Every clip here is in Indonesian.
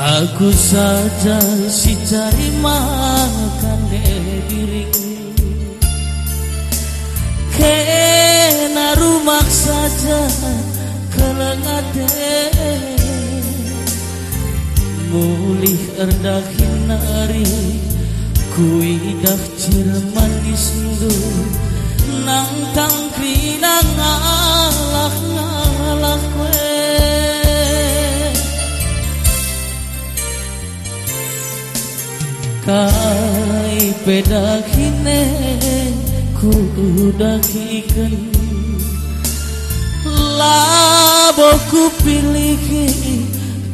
Aku saja si cari makan diri Kena rumah saja kelengate Mulih erdah hinari Kui dah cirman di sindu Nang tangkri nang Kai pedakine ku dakikan Laboku pilih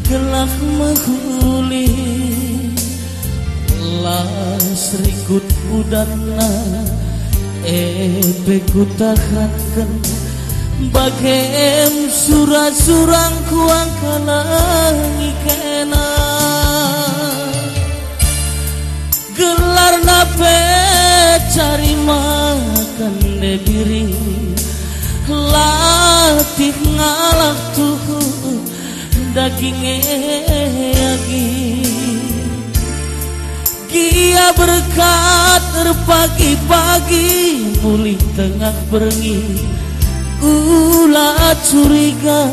gelak menghuli. Las rikut udana Ebe ku tahankan Bagem surat-surang kuang kalangi kena Gelar nape cari makan debiri Latih ngalak tuh dagingnya lagi. Gia berkat terpagi-pagi Mulih tengah berengi Ulah curiga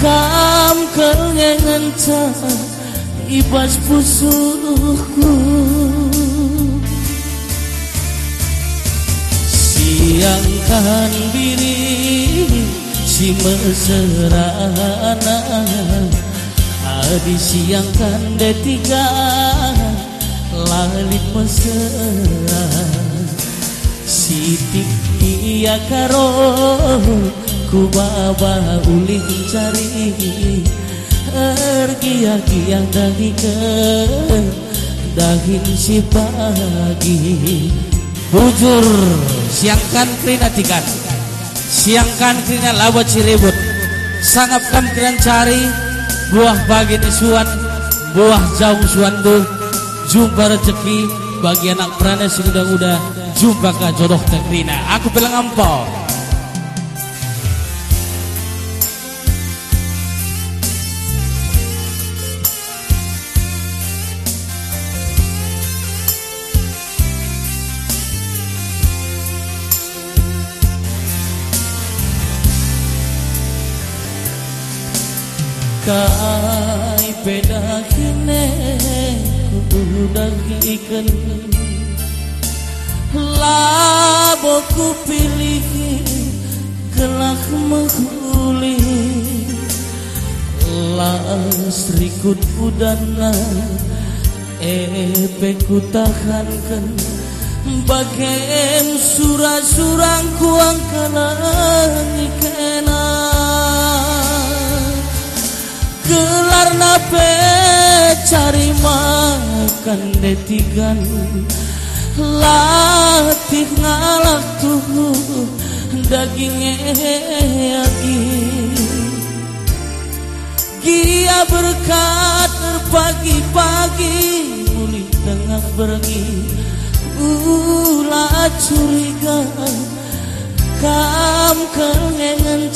Kam kengengan ibas pusuhku. Siangkan diri si mesrana Adi siangkan detiga lalit mesra. Sitik iya karo ku baba ulih cari Ergia-giang dari Dahin si pagi. Bujur siangkan krina tikan Siangkan krina lawa ciribut Sangap kam kiran cari Buah bagi nisuan Buah jauh suandu Jumpa rezeki Bagi anak perana sudah udah. Jumpa ke jodoh tekrina Aku bilang ampau kai pedakine kudagikan laboku pilih kelak menghuli. Las rikut udana epe ku tahankan bagem surah-surang kuang nape cari makan detigan latih ngalak tuh dagingnya Gia berkat terpagi-pagi mulih tengah berengi ulah curiga kam kenengan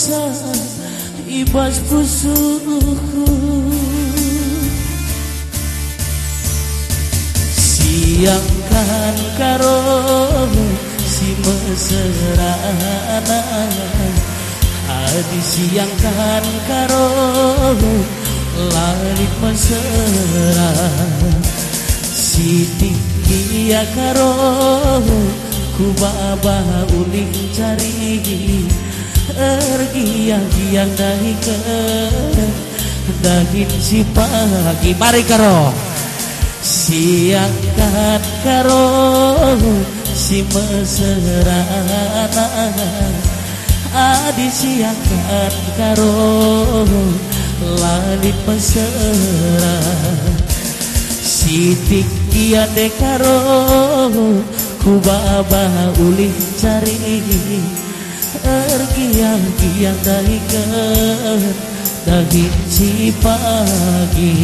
ibas pusuhku siangkan karo si mesrana adi siangkan karo lalit mesra. Si dia karo ku baba uling cari. Ergiang-giang dari ke daging si pagi. Mari karo siangkan karo si mesra adi siangkan karo lalit mesra sitik dia dekaro ku baba ulih cari. Ergiang-giang dari ke daging si pagi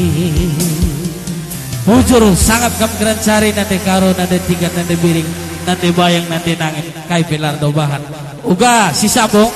Bujur sangat kam keran cari nanti karo nanti tiga nanti biring nanti bayang nanti nangin kai pilar do bahan. Uga si sabong